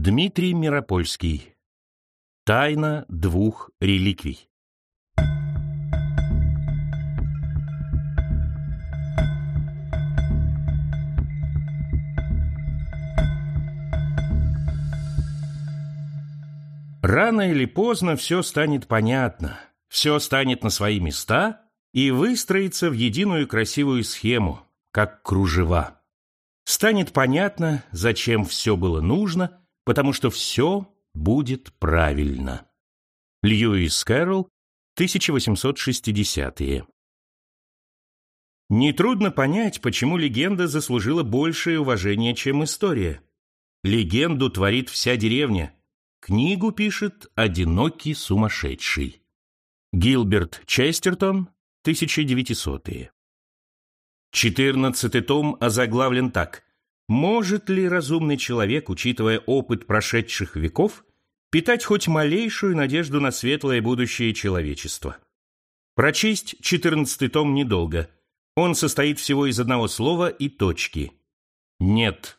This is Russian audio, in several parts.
Дмитрий Миропольский. Тайна двух реликвий. Рано или поздно все станет понятно, все станет на свои места и выстроится в единую красивую схему, как кружева. Станет понятно, зачем все было нужно, потому что все будет правильно. Льюис Кэрролл, 1860-е. Нетрудно понять, почему легенда заслужила большее уважение, чем история. Легенду творит вся деревня. Книгу пишет одинокий сумасшедший. Гилберт Честертон, 1900-е. Четырнадцатый том озаглавлен так. Может ли разумный человек, учитывая опыт прошедших веков, питать хоть малейшую надежду на светлое будущее человечества? Прочесть четырнадцатый том недолго. Он состоит всего из одного слова и точки. Нет.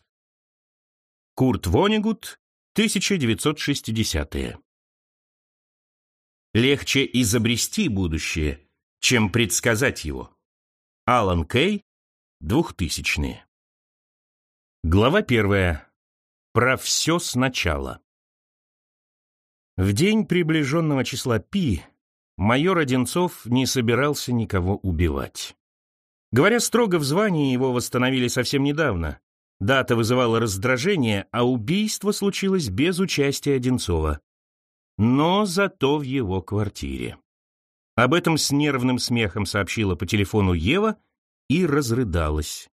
Курт Вонигут, 1960-е. Легче изобрести будущее, чем предсказать его. Алан Кей, двухтысячные. Глава первая. Про все сначала. В день приближенного числа Пи майор Одинцов не собирался никого убивать. Говоря строго, в звании его восстановили совсем недавно. Дата вызывала раздражение, а убийство случилось без участия Одинцова. Но зато в его квартире. Об этом с нервным смехом сообщила по телефону Ева и разрыдалась.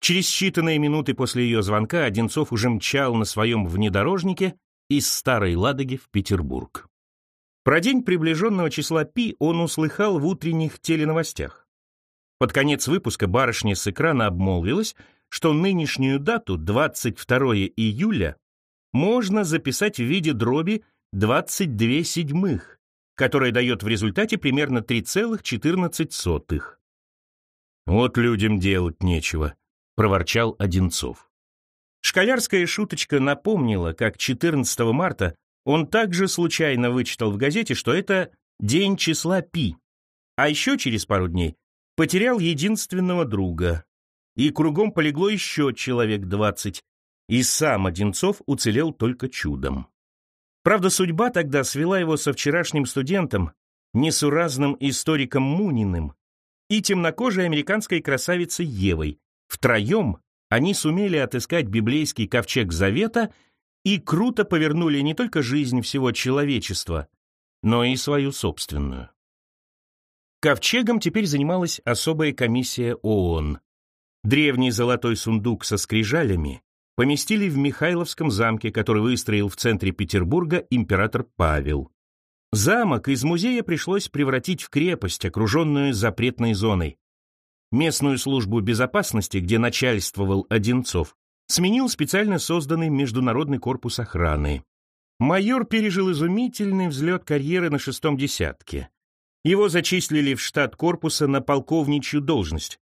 Через считанные минуты после ее звонка Одинцов уже мчал на своем внедорожнике из Старой Ладоги в Петербург. Про день приближенного числа Пи он услыхал в утренних теленовостях. Под конец выпуска барышня с экрана обмолвилась, что нынешнюю дату, 22 июля, можно записать в виде дроби 22 седьмых, которая дает в результате примерно 3,14. «Вот людям делать нечего», — проворчал Одинцов. Школярская шуточка напомнила, как 14 марта он также случайно вычитал в газете, что это день числа Пи, а еще через пару дней потерял единственного друга, и кругом полегло еще человек 20, и сам Одинцов уцелел только чудом. Правда, судьба тогда свела его со вчерашним студентом, несуразным историком Муниным и темнокожей американской красавицей Евой. Втроем они сумели отыскать библейский ковчег Завета и круто повернули не только жизнь всего человечества, но и свою собственную. Ковчегом теперь занималась особая комиссия ООН. Древний золотой сундук со скрижалями поместили в Михайловском замке, который выстроил в центре Петербурга император Павел. Замок из музея пришлось превратить в крепость, окруженную запретной зоной. Местную службу безопасности, где начальствовал Одинцов, сменил специально созданный Международный корпус охраны. Майор пережил изумительный взлет карьеры на шестом десятке. Его зачислили в штат корпуса на полковничью должность,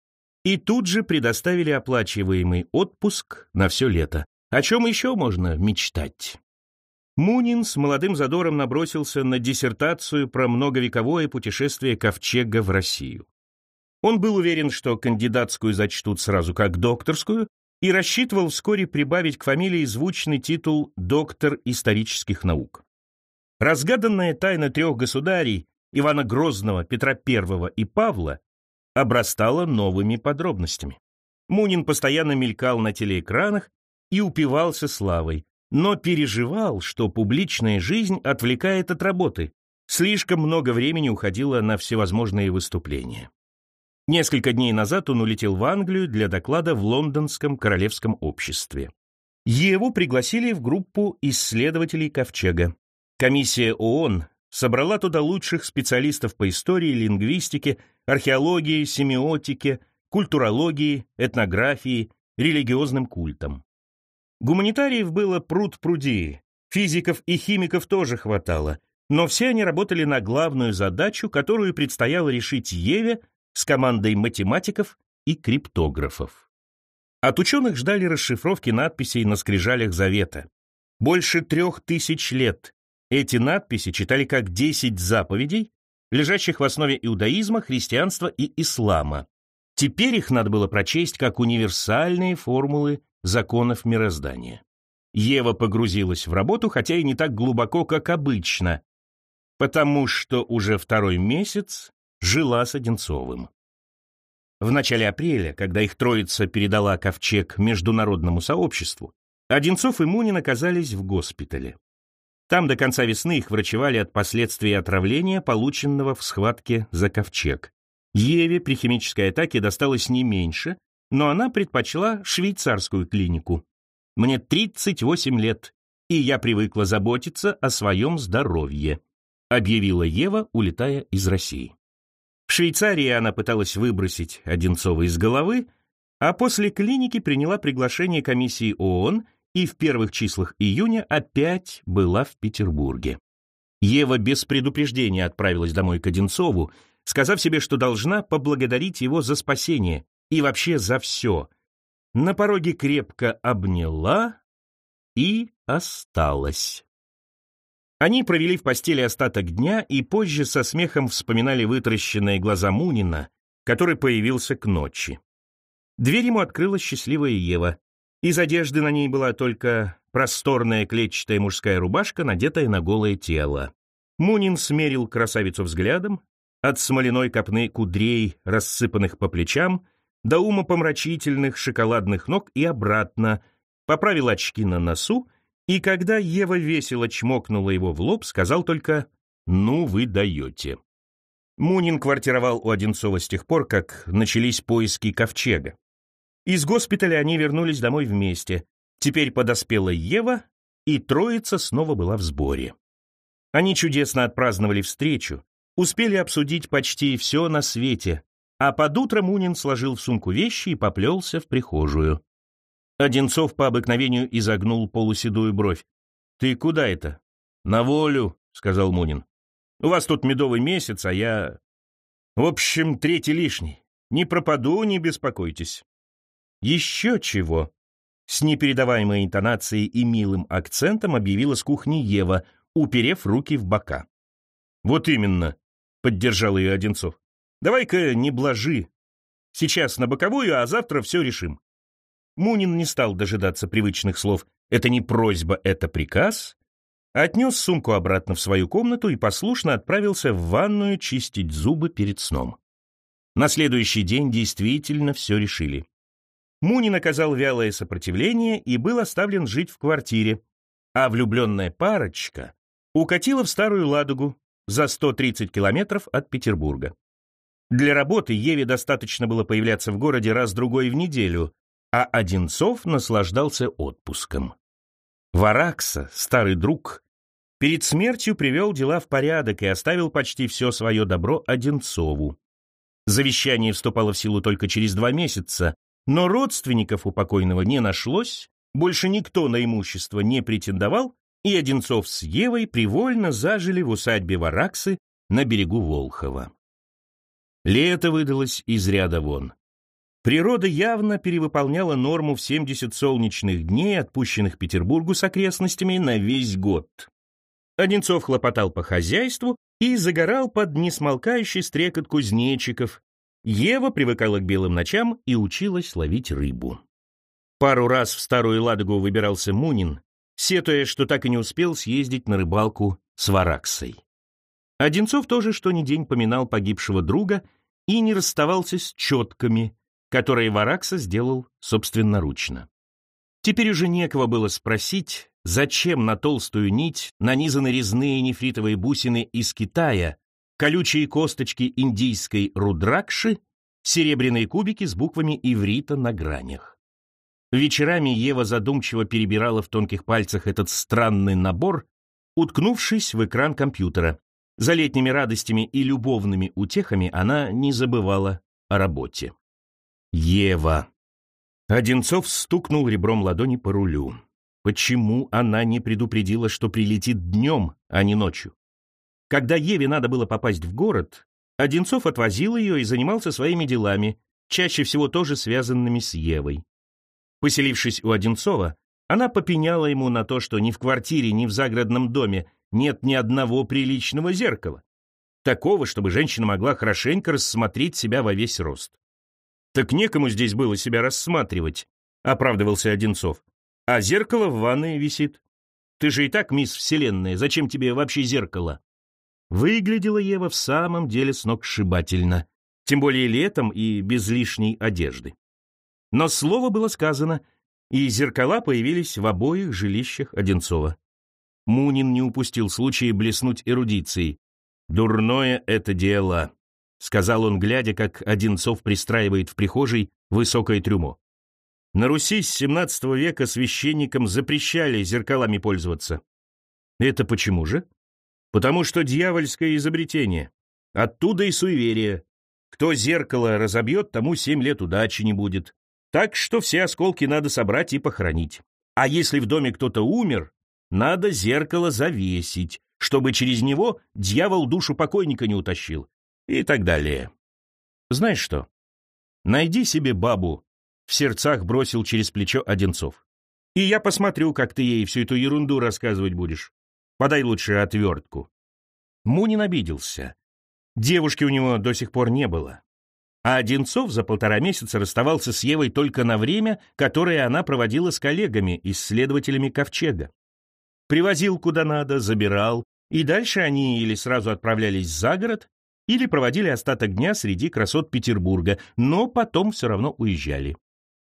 и тут же предоставили оплачиваемый отпуск на все лето. О чем еще можно мечтать? Мунин с молодым задором набросился на диссертацию про многовековое путешествие Ковчега в Россию. Он был уверен, что кандидатскую зачтут сразу как докторскую, и рассчитывал вскоре прибавить к фамилии звучный титул «доктор исторических наук». Разгаданная тайна трех государей, Ивана Грозного, Петра I и Павла, обрастала новыми подробностями. Мунин постоянно мелькал на телеэкранах и упивался славой, но переживал, что публичная жизнь отвлекает от работы. Слишком много времени уходило на всевозможные выступления. Несколько дней назад он улетел в Англию для доклада в Лондонском королевском обществе. Его пригласили в группу исследователей Ковчега. Комиссия ООН собрала туда лучших специалистов по истории, лингвистике, археологии, семиотике, культурологии, этнографии, религиозным культам. Гуманитариев было пруд-пруди, физиков и химиков тоже хватало, но все они работали на главную задачу, которую предстояло решить Еве с командой математиков и криптографов. От ученых ждали расшифровки надписей на скрижалях Завета. Больше трех тысяч лет эти надписи читали как десять заповедей, лежащих в основе иудаизма, христианства и ислама. Теперь их надо было прочесть как универсальные формулы законов мироздания. Ева погрузилась в работу, хотя и не так глубоко, как обычно, потому что уже второй месяц жила с Одинцовым. В начале апреля, когда их троица передала ковчег международному сообществу, Одинцов и Мунин оказались в госпитале. Там до конца весны их врачевали от последствий отравления, полученного в схватке за ковчег. Еве при химической атаке досталось не меньше, но она предпочла швейцарскую клинику. Мне 38 лет, и я привыкла заботиться о своем здоровье», объявила Ева, улетая из России. Швейцарии она пыталась выбросить Одинцова из головы, а после клиники приняла приглашение комиссии ООН и в первых числах июня опять была в Петербурге. Ева без предупреждения отправилась домой к Одинцову, сказав себе, что должна поблагодарить его за спасение и вообще за все, на пороге крепко обняла и осталась. Они провели в постели остаток дня и позже со смехом вспоминали вытаращенные глаза Мунина, который появился к ночи. Дверь ему открыла счастливая Ева. Из одежды на ней была только просторная клетчатая мужская рубашка, надетая на голое тело. Мунин смерил красавицу взглядом, от смоляной копны кудрей, рассыпанных по плечам, до умопомрачительных шоколадных ног и обратно, поправил очки на носу, и когда Ева весело чмокнула его в лоб, сказал только «Ну вы даете». Мунин квартировал у Одинцова с тех пор, как начались поиски ковчега. Из госпиталя они вернулись домой вместе. Теперь подоспела Ева, и троица снова была в сборе. Они чудесно отпраздновали встречу, успели обсудить почти все на свете, а под утро Мунин сложил в сумку вещи и поплелся в прихожую. Одинцов по обыкновению изогнул полуседую бровь. «Ты куда это?» «На волю», — сказал Мунин. «У вас тут медовый месяц, а я...» «В общем, третий лишний. Не пропаду, не беспокойтесь». «Еще чего?» С непередаваемой интонацией и милым акцентом объявила с кухни Ева, уперев руки в бока. «Вот именно», — поддержал ее Одинцов. Давай-ка не блажи. Сейчас на боковую, а завтра все решим. Мунин не стал дожидаться привычных слов «это не просьба, это приказ», отнес сумку обратно в свою комнату и послушно отправился в ванную чистить зубы перед сном. На следующий день действительно все решили. Мунин оказал вялое сопротивление и был оставлен жить в квартире, а влюбленная парочка укатила в Старую Ладогу за 130 километров от Петербурга. Для работы Еве достаточно было появляться в городе раз-другой в неделю, а Одинцов наслаждался отпуском. Варакса, старый друг, перед смертью привел дела в порядок и оставил почти все свое добро Одинцову. Завещание вступало в силу только через два месяца, но родственников у покойного не нашлось, больше никто на имущество не претендовал, и Одинцов с Евой привольно зажили в усадьбе Вараксы на берегу Волхова. Лето выдалось из ряда вон. Природа явно перевыполняла норму в 70 солнечных дней, отпущенных Петербургу с окрестностями на весь год. Одинцов хлопотал по хозяйству и загорал под несмолкающий стрекот кузнечиков. Ева привыкала к белым ночам и училась ловить рыбу. Пару раз в Старую Ладогу выбирался Мунин, сетуя, что так и не успел съездить на рыбалку с Вараксой. Одинцов тоже что ни день поминал погибшего друга и не расставался с четками, которые Варакса сделал собственноручно. Теперь уже некого было спросить, зачем на толстую нить нанизаны резные нефритовые бусины из Китая, колючие косточки индийской рудракши, серебряные кубики с буквами иврита на гранях. Вечерами Ева задумчиво перебирала в тонких пальцах этот странный набор, уткнувшись в экран компьютера. За летними радостями и любовными утехами она не забывала о работе. Ева. Одинцов стукнул ребром ладони по рулю. Почему она не предупредила, что прилетит днем, а не ночью? Когда Еве надо было попасть в город, Одинцов отвозил ее и занимался своими делами, чаще всего тоже связанными с Евой. Поселившись у Одинцова, Она попеняла ему на то, что ни в квартире, ни в загородном доме нет ни одного приличного зеркала. Такого, чтобы женщина могла хорошенько рассмотреть себя во весь рост. «Так некому здесь было себя рассматривать», — оправдывался Одинцов. «А зеркало в ванной висит. Ты же и так мисс Вселенная, зачем тебе вообще зеркало?» Выглядела Ева в самом деле сногсшибательно, тем более летом и без лишней одежды. Но слово было сказано, и зеркала появились в обоих жилищах Одинцова. Мунин не упустил случая блеснуть эрудицией. «Дурное это дело», — сказал он, глядя, как Одинцов пристраивает в прихожей высокое трюмо. На Руси с XVII века священникам запрещали зеркалами пользоваться. Это почему же? Потому что дьявольское изобретение. Оттуда и суеверие. Кто зеркало разобьет, тому семь лет удачи не будет. Так что все осколки надо собрать и похоронить. А если в доме кто-то умер, надо зеркало завесить, чтобы через него дьявол душу покойника не утащил. И так далее. Знаешь что? Найди себе бабу, в сердцах бросил через плечо Одинцов. И я посмотрю, как ты ей всю эту ерунду рассказывать будешь. Подай лучше отвертку. Мунин обиделся. Девушки у него до сих пор не было. А Одинцов за полтора месяца расставался с Евой только на время, которое она проводила с коллегами, исследователями Ковчега. Привозил куда надо, забирал, и дальше они или сразу отправлялись за город, или проводили остаток дня среди красот Петербурга, но потом все равно уезжали.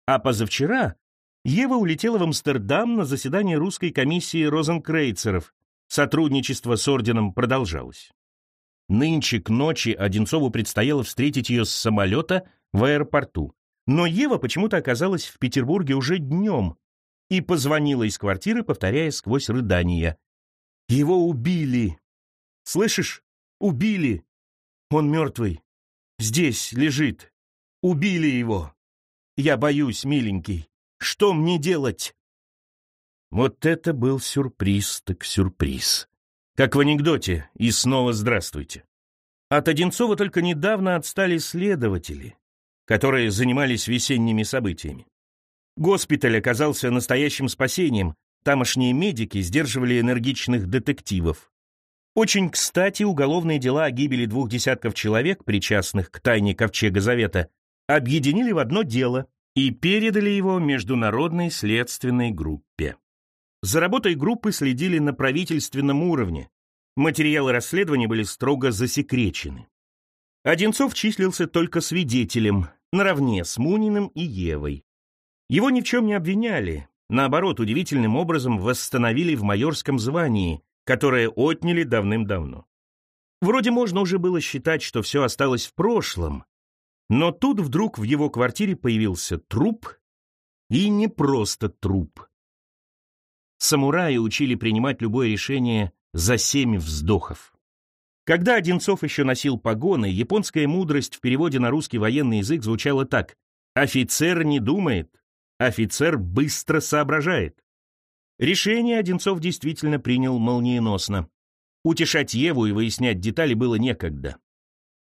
А позавчера Ева улетела в Амстердам на заседание русской комиссии розенкрейцеров. Сотрудничество с орденом продолжалось. Нынче к ночи Одинцову предстояло встретить ее с самолета в аэропорту. Но Ева почему-то оказалась в Петербурге уже днем и позвонила из квартиры, повторяя сквозь рыдания. «Его убили! Слышишь? Убили! Он мертвый! Здесь лежит! Убили его! Я боюсь, миленький! Что мне делать?» Вот это был сюрприз так сюрприз. Как в анекдоте, и снова здравствуйте. От Одинцова только недавно отстали следователи, которые занимались весенними событиями. Госпиталь оказался настоящим спасением, тамошние медики сдерживали энергичных детективов. Очень кстати, уголовные дела о гибели двух десятков человек, причастных к тайне Ковчега Завета, объединили в одно дело и передали его Международной следственной группе. За работой группы следили на правительственном уровне. Материалы расследования были строго засекречены. Одинцов числился только свидетелем, наравне с Муниным и Евой. Его ни в чем не обвиняли, наоборот, удивительным образом восстановили в майорском звании, которое отняли давным-давно. Вроде можно уже было считать, что все осталось в прошлом, но тут вдруг в его квартире появился труп, и не просто труп. Самураи учили принимать любое решение за семь вздохов. Когда Одинцов еще носил погоны, японская мудрость в переводе на русский военный язык звучала так «Офицер не думает, офицер быстро соображает». Решение Одинцов действительно принял молниеносно. Утешать Еву и выяснять детали было некогда.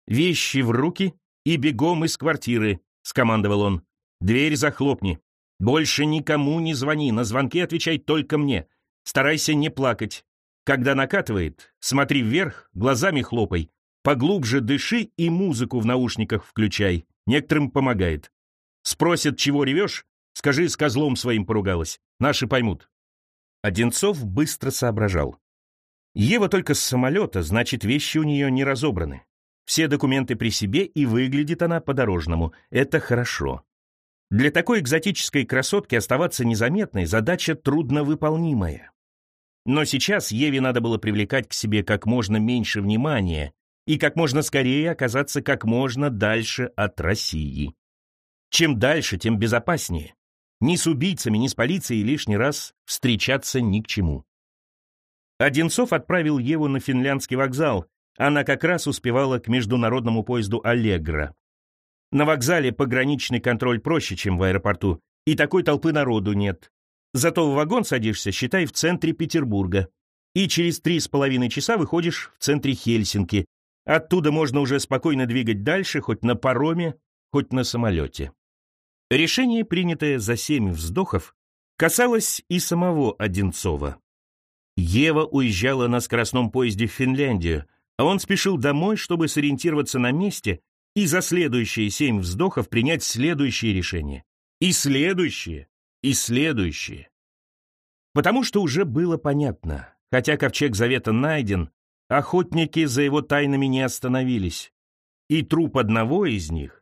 «Вещи в руки и бегом из квартиры», — скомандовал он. «Дверь захлопни. Больше никому не звони, на звонки отвечай только мне. Старайся не плакать. Когда накатывает, смотри вверх, глазами хлопай. Поглубже дыши и музыку в наушниках включай. Некоторым помогает. Спросят, чего ревешь, скажи, с козлом своим поругалась. Наши поймут. Одинцов быстро соображал. Ева только с самолета, значит, вещи у нее не разобраны. Все документы при себе, и выглядит она по-дорожному. Это хорошо. Для такой экзотической красотки оставаться незаметной задача трудновыполнимая. Но сейчас Еве надо было привлекать к себе как можно меньше внимания и как можно скорее оказаться как можно дальше от России. Чем дальше, тем безопаснее. Ни с убийцами, ни с полицией лишний раз встречаться ни к чему. Одинцов отправил Еву на финляндский вокзал. Она как раз успевала к международному поезду «Аллегра». На вокзале пограничный контроль проще, чем в аэропорту, и такой толпы народу нет. Зато в вагон садишься, считай, в центре Петербурга. И через три с половиной часа выходишь в центре Хельсинки. Оттуда можно уже спокойно двигать дальше, хоть на пароме, хоть на самолете. Решение, принятое за семь вздохов, Касалось и самого Одинцова. Ева уезжала на скоростном поезде в Финляндию, а он спешил домой, чтобы сориентироваться на месте и за следующие семь вздохов принять следующее решение. И следующее, и следующее. Потому что уже было понятно, хотя ковчег завета найден, охотники за его тайнами не остановились, и труп одного из них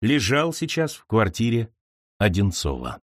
лежал сейчас в квартире Одинцова.